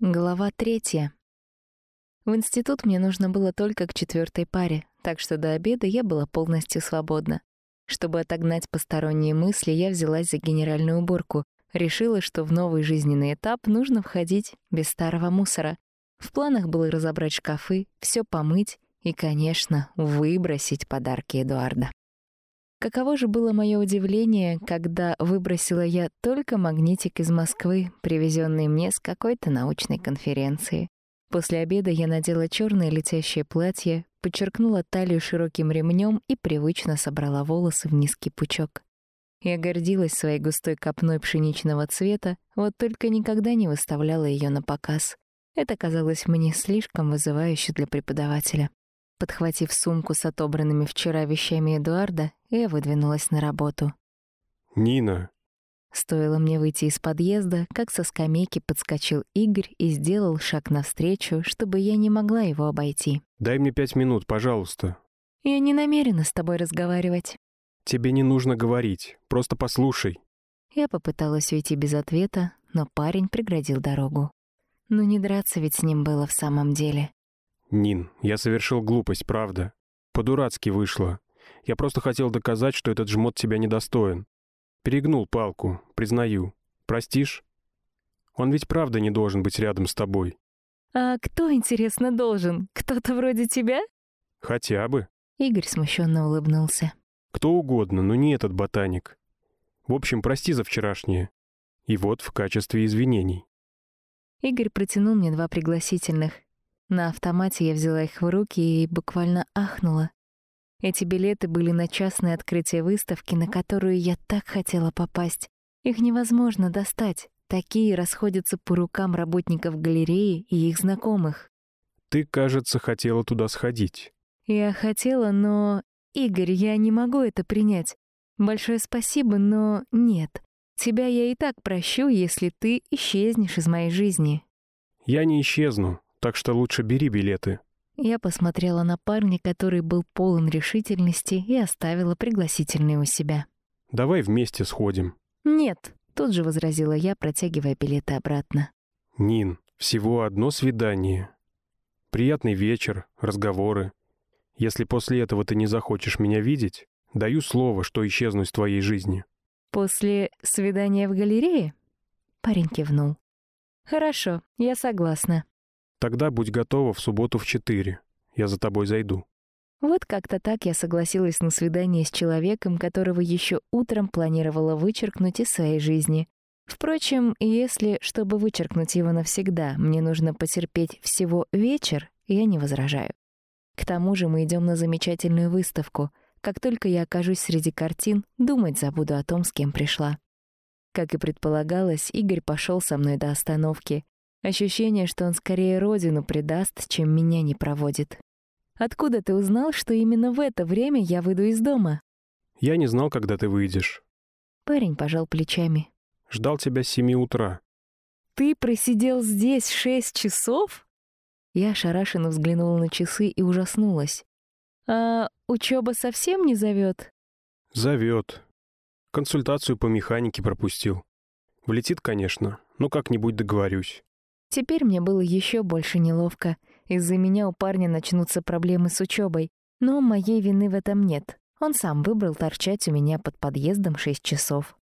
Глава третья. В институт мне нужно было только к четвертой паре, так что до обеда я была полностью свободна. Чтобы отогнать посторонние мысли, я взялась за генеральную уборку. Решила, что в новый жизненный этап нужно входить без старого мусора. В планах было разобрать шкафы, все помыть и, конечно, выбросить подарки Эдуарда. Каково же было мое удивление, когда выбросила я только магнитик из Москвы, привезенный мне с какой-то научной конференции. После обеда я надела черное летящее платье, подчеркнула талию широким ремнем и привычно собрала волосы в низкий пучок. Я гордилась своей густой копной пшеничного цвета, вот только никогда не выставляла ее на показ. Это казалось мне слишком вызывающе для преподавателя. Подхватив сумку с отобранными вчера вещами Эдуарда, я выдвинулась на работу. «Нина!» Стоило мне выйти из подъезда, как со скамейки подскочил Игорь и сделал шаг навстречу, чтобы я не могла его обойти. «Дай мне пять минут, пожалуйста». «Я не намерена с тобой разговаривать». «Тебе не нужно говорить, просто послушай». Я попыталась уйти без ответа, но парень преградил дорогу. Ну не драться ведь с ним было в самом деле. «Нин, я совершил глупость, правда. По-дурацки вышло. Я просто хотел доказать, что этот жмот тебя недостоин. Перегнул палку, признаю. Простишь? Он ведь правда не должен быть рядом с тобой». «А кто, интересно, должен? Кто-то вроде тебя?» «Хотя бы». Игорь смущенно улыбнулся. «Кто угодно, но не этот ботаник. В общем, прости за вчерашнее. И вот в качестве извинений». Игорь протянул мне два пригласительных. На автомате я взяла их в руки и буквально ахнула. Эти билеты были на частное открытие выставки, на которую я так хотела попасть. Их невозможно достать. Такие расходятся по рукам работников галереи и их знакомых. «Ты, кажется, хотела туда сходить». Я хотела, но... Игорь, я не могу это принять. Большое спасибо, но нет. Тебя я и так прощу, если ты исчезнешь из моей жизни. Я не исчезну так что лучше бери билеты». Я посмотрела на парня, который был полон решительности, и оставила пригласительные у себя. «Давай вместе сходим». «Нет», — тут же возразила я, протягивая билеты обратно. «Нин, всего одно свидание. Приятный вечер, разговоры. Если после этого ты не захочешь меня видеть, даю слово, что исчезну из твоей жизни». «После свидания в галерее?» Парень кивнул. «Хорошо, я согласна. Тогда будь готова в субботу в четыре. Я за тобой зайду». Вот как-то так я согласилась на свидание с человеком, которого еще утром планировала вычеркнуть из своей жизни. Впрочем, если, чтобы вычеркнуть его навсегда, мне нужно потерпеть всего вечер, я не возражаю. К тому же мы идем на замечательную выставку. Как только я окажусь среди картин, думать забуду о том, с кем пришла. Как и предполагалось, Игорь пошел со мной до остановки. Ощущение, что он скорее родину предаст, чем меня не проводит. Откуда ты узнал, что именно в это время я выйду из дома? Я не знал, когда ты выйдешь. Парень пожал плечами. Ждал тебя с семи утра. Ты просидел здесь шесть часов? Я ошарашенно взглянула на часы и ужаснулась. А учеба совсем не зовет? Зовет. Консультацию по механике пропустил. Влетит, конечно, но как-нибудь договорюсь. Теперь мне было еще больше неловко. Из-за меня у парня начнутся проблемы с учебой. Но моей вины в этом нет. Он сам выбрал торчать у меня под подъездом шесть часов.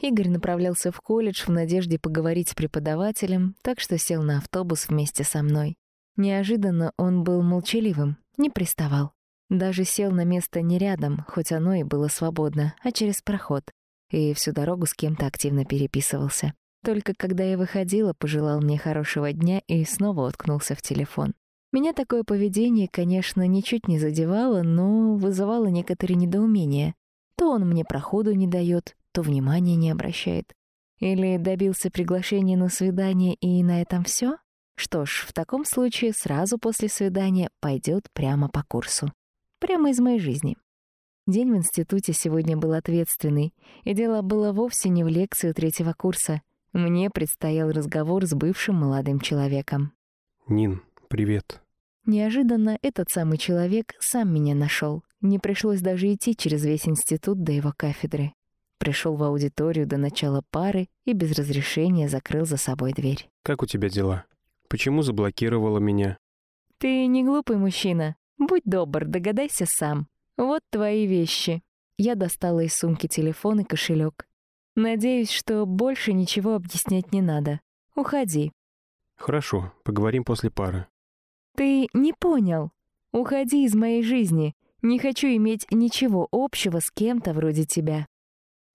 Игорь направлялся в колледж в надежде поговорить с преподавателем, так что сел на автобус вместе со мной. Неожиданно он был молчаливым, не приставал. Даже сел на место не рядом, хоть оно и было свободно, а через проход. И всю дорогу с кем-то активно переписывался. Только когда я выходила, пожелал мне хорошего дня и снова уткнулся в телефон. Меня такое поведение, конечно, ничуть не задевало, но вызывало некоторые недоумения. То он мне проходу не дает, то внимания не обращает. Или добился приглашения на свидание и на этом все? Что ж, в таком случае сразу после свидания пойдет прямо по курсу. Прямо из моей жизни. День в институте сегодня был ответственный, и дело было вовсе не в лекции третьего курса. Мне предстоял разговор с бывшим молодым человеком. «Нин, привет». Неожиданно этот самый человек сам меня нашел. Не пришлось даже идти через весь институт до его кафедры. Пришел в аудиторию до начала пары и без разрешения закрыл за собой дверь. «Как у тебя дела?» Почему заблокировала меня? Ты не глупый мужчина. Будь добр, догадайся сам. Вот твои вещи. Я достала из сумки телефон и кошелек. Надеюсь, что больше ничего объяснять не надо. Уходи. Хорошо, поговорим после пары. Ты не понял. Уходи из моей жизни. Не хочу иметь ничего общего с кем-то вроде тебя.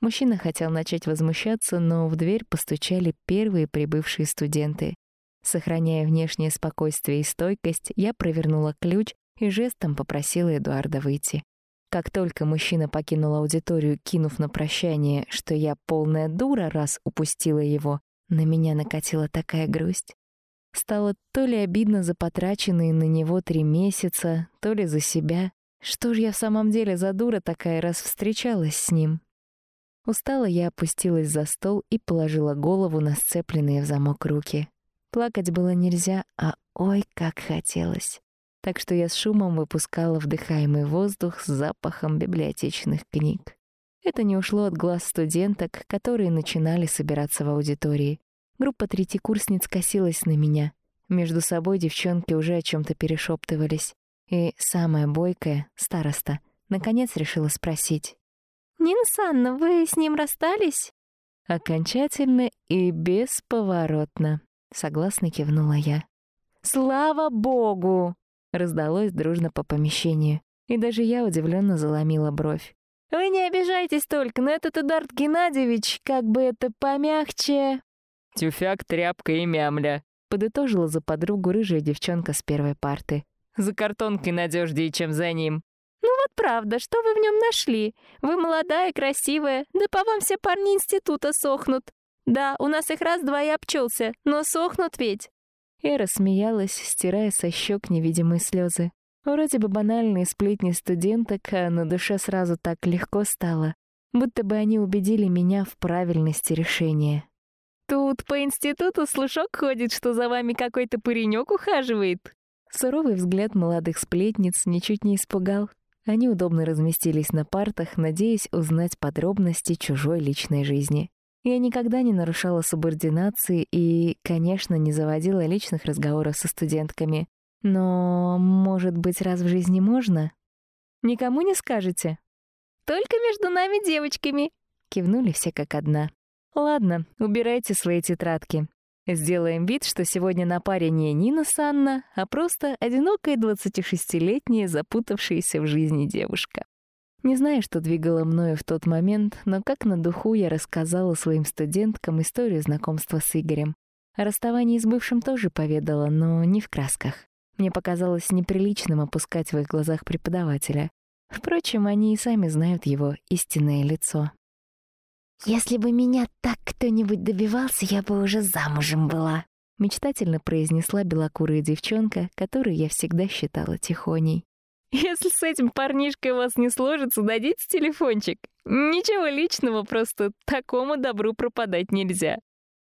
Мужчина хотел начать возмущаться, но в дверь постучали первые прибывшие студенты. Сохраняя внешнее спокойствие и стойкость, я провернула ключ и жестом попросила Эдуарда выйти. Как только мужчина покинул аудиторию, кинув на прощание, что я полная дура, раз упустила его, на меня накатила такая грусть. Стало то ли обидно за потраченные на него три месяца, то ли за себя. Что ж я в самом деле за дура такая, раз встречалась с ним? Устала я опустилась за стол и положила голову на сцепленные в замок руки. Плакать было нельзя, а ой, как хотелось. Так что я с шумом выпускала вдыхаемый воздух с запахом библиотечных книг. Это не ушло от глаз студенток, которые начинали собираться в аудитории. Группа третьекурсниц косилась на меня. Между собой девчонки уже о чем то перешептывались. И самая бойкая, староста, наконец решила спросить. «Нина Санна, вы с ним расстались?» «Окончательно и бесповоротно», — согласно кивнула я. «Слава богу!» — раздалось дружно по помещению. И даже я удивленно заломила бровь. «Вы не обижайтесь только, но этот Эдард Геннадьевич, как бы это помягче...» «Тюфяк, тряпка и мямля», — подытожила за подругу рыжая девчонка с первой парты. «За картонкой надежнее, чем за ним». «Ну вот правда, что вы в нем нашли? Вы молодая, красивая, да по вам все парни института сохнут. Да, у нас их раз-два и обчелся, но сохнут ведь». Я рассмеялась, стирая со щек невидимые слезы. Вроде бы банальные сплетни студенток, а на душе сразу так легко стало, будто бы они убедили меня в правильности решения. «Тут по институту слушок ходит, что за вами какой-то паренек ухаживает». Суровый взгляд молодых сплетниц ничуть не испугал. Они удобно разместились на партах, надеясь узнать подробности чужой личной жизни. Я никогда не нарушала субординации и, конечно, не заводила личных разговоров со студентками. Но, может быть, раз в жизни можно? Никому не скажете? Только между нами девочками. Кивнули все как одна. Ладно, убирайте свои тетрадки. Сделаем вид, что сегодня на паре не Нина Санна, а просто одинокая 26-летняя, запутавшаяся в жизни девушка. Не знаю, что двигало мною в тот момент, но как на духу я рассказала своим студенткам историю знакомства с Игорем. О расставании с бывшим тоже поведала, но не в красках. Мне показалось неприличным опускать в их глазах преподавателя. Впрочем, они и сами знают его истинное лицо. «Если бы меня так кто-нибудь добивался, я бы уже замужем была», — мечтательно произнесла белокурая девчонка, которую я всегда считала тихоней. «Если с этим парнишкой у вас не сложится, дадите телефончик. Ничего личного, просто такому добру пропадать нельзя».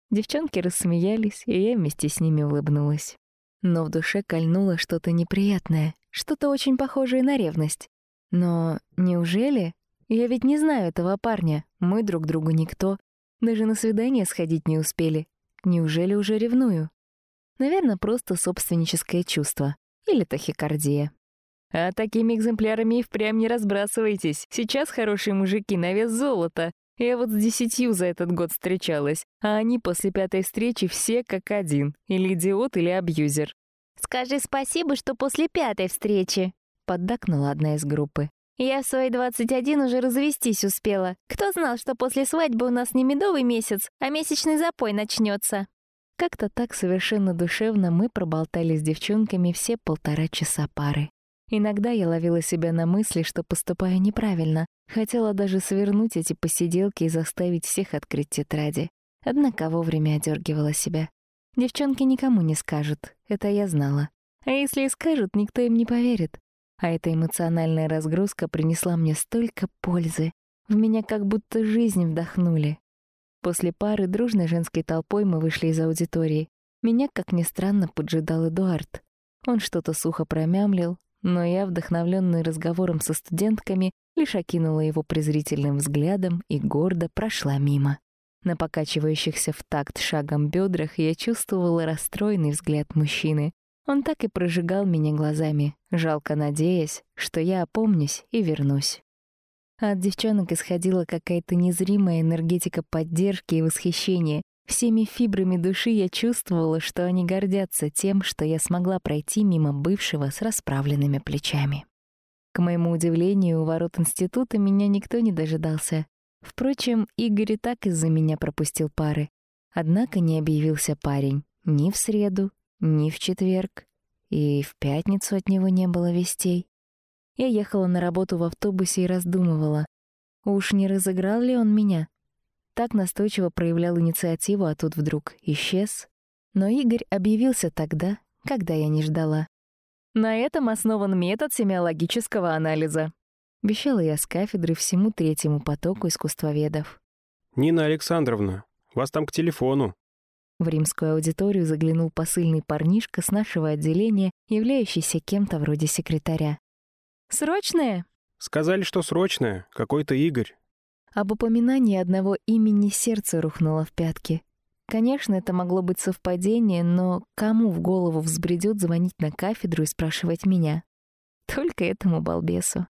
Девчонки рассмеялись, и я вместе с ними улыбнулась. Но в душе кольнуло что-то неприятное, что-то очень похожее на ревность. Но неужели я ведь не знаю этого парня, мы друг другу никто. Даже на свидание сходить не успели. Неужели уже ревную? Наверное, просто собственническое чувство. Или тахикардия. А такими экземплярами и впрямь не разбрасывайтесь. Сейчас хорошие мужики на вес золота. Я вот с десятью за этот год встречалась, а они после пятой встречи все как один. Или идиот, или абьюзер. «Скажи спасибо, что после пятой встречи», — поддакнула одна из группы. Я в свои 21 уже развестись успела. Кто знал, что после свадьбы у нас не медовый месяц, а месячный запой начнется. Как-то так совершенно душевно мы проболтали с девчонками все полтора часа пары. Иногда я ловила себя на мысли, что поступаю неправильно. Хотела даже свернуть эти посиделки и заставить всех открыть тетради. Однако вовремя одергивала себя. Девчонки никому не скажут, это я знала. А если и скажут, никто им не поверит. А эта эмоциональная разгрузка принесла мне столько пользы. В меня как будто жизнь вдохнули. После пары дружной женской толпой мы вышли из аудитории. Меня, как ни странно, поджидал Эдуард. Он что-то сухо промямлил, но я, вдохновленный разговором со студентками, лишь окинула его презрительным взглядом и гордо прошла мимо. На покачивающихся в такт шагом бедрах я чувствовала расстроенный взгляд мужчины. Он так и прожигал меня глазами, жалко надеясь, что я опомнюсь и вернусь. От девчонок исходила какая-то незримая энергетика поддержки и восхищения. Всеми фибрами души я чувствовала, что они гордятся тем, что я смогла пройти мимо бывшего с расправленными плечами. К моему удивлению, у ворот института меня никто не дожидался. Впрочем, Игорь и так из-за меня пропустил пары. Однако не объявился парень ни в среду, ни в четверг, и в пятницу от него не было вестей. Я ехала на работу в автобусе и раздумывала, уж не разыграл ли он меня. Так настойчиво проявлял инициативу, а тут вдруг исчез. Но Игорь объявился тогда, когда я не ждала. На этом основан метод семиологического анализа. Вещала я с кафедры всему третьему потоку искусствоведов. «Нина Александровна, вас там к телефону». В римскую аудиторию заглянул посыльный парнишка с нашего отделения, являющийся кем-то вроде секретаря. «Срочное?» «Сказали, что срочное. Какой-то Игорь». Об упоминании одного имени сердце рухнуло в пятки. Конечно, это могло быть совпадение, но кому в голову взбредет звонить на кафедру и спрашивать меня? Только этому балбесу.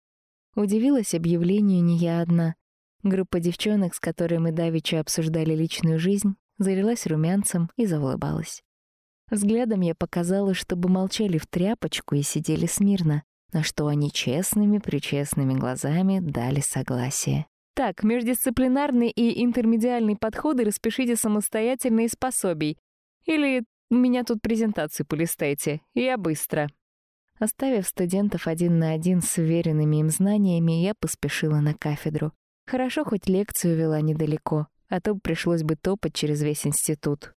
Удивилась объявлению не я одна. Группа девчонок, с которой мы давеча обсуждали личную жизнь, залилась румянцем и заулыбалась. Взглядом я показала, чтобы молчали в тряпочку и сидели смирно, на что они честными-причестными глазами дали согласие. Так, междисциплинарные и интермедиальные подходы распишите самостоятельно из пособий. Или у меня тут презентацию полистайте. Я быстро. Оставив студентов один на один с уверенными им знаниями, я поспешила на кафедру. Хорошо, хоть лекцию вела недалеко, а то пришлось бы топать через весь институт.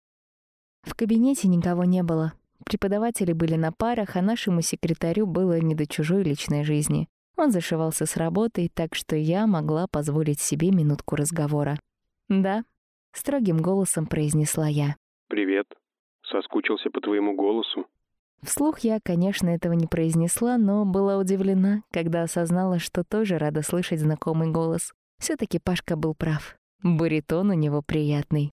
В кабинете никого не было. Преподаватели были на парах, а нашему секретарю было не до чужой личной жизни. Он зашивался с работой, так что я могла позволить себе минутку разговора. «Да», — строгим голосом произнесла я. «Привет. Соскучился по твоему голосу». Вслух я, конечно, этого не произнесла, но была удивлена, когда осознала, что тоже рада слышать знакомый голос. все таки Пашка был прав. Баритон у него приятный.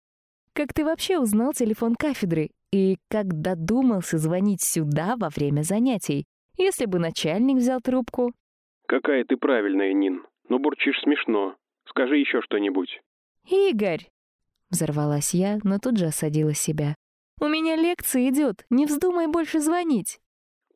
«Как ты вообще узнал телефон кафедры? И как додумался звонить сюда во время занятий? Если бы начальник взял трубку...» «Какая ты правильная, Нин. Но бурчишь смешно. Скажи еще что-нибудь». «Игорь!» Взорвалась я, но тут же осадила себя. У меня лекция идет, не вздумай больше звонить.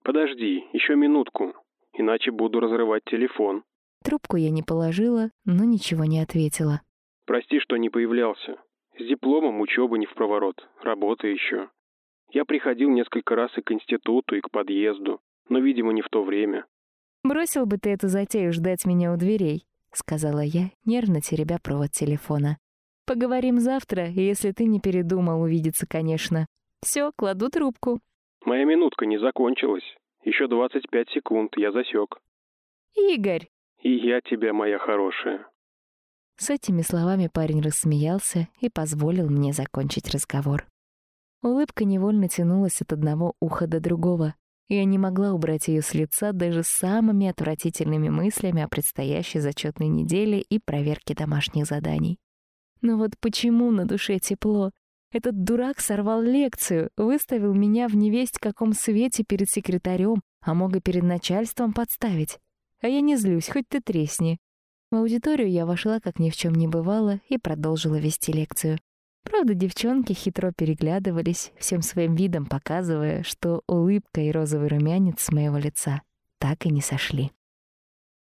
Подожди, еще минутку, иначе буду разрывать телефон. Трубку я не положила, но ничего не ответила. Прости, что не появлялся. С дипломом учебы не в проворот, работа еще. Я приходил несколько раз и к институту, и к подъезду, но, видимо, не в то время. «Бросил бы ты эту затею ждать меня у дверей», — сказала я, нервно теребя провод телефона. Поговорим завтра, если ты не передумал увидеться, конечно. Все, кладу трубку. Моя минутка не закончилась. Еще 25 секунд, я засек. Игорь! И я тебя, моя хорошая. С этими словами парень рассмеялся и позволил мне закончить разговор. Улыбка невольно тянулась от одного уха до другого. Я не могла убрать ее с лица даже самыми отвратительными мыслями о предстоящей зачетной неделе и проверке домашних заданий. Но вот почему на душе тепло? Этот дурак сорвал лекцию, выставил меня в невесть каком свете перед секретарем, а мог и перед начальством подставить. А я не злюсь, хоть ты тресни. В аудиторию я вошла, как ни в чем не бывало, и продолжила вести лекцию. Правда, девчонки хитро переглядывались, всем своим видом показывая, что улыбка и розовый румянец с моего лица так и не сошли.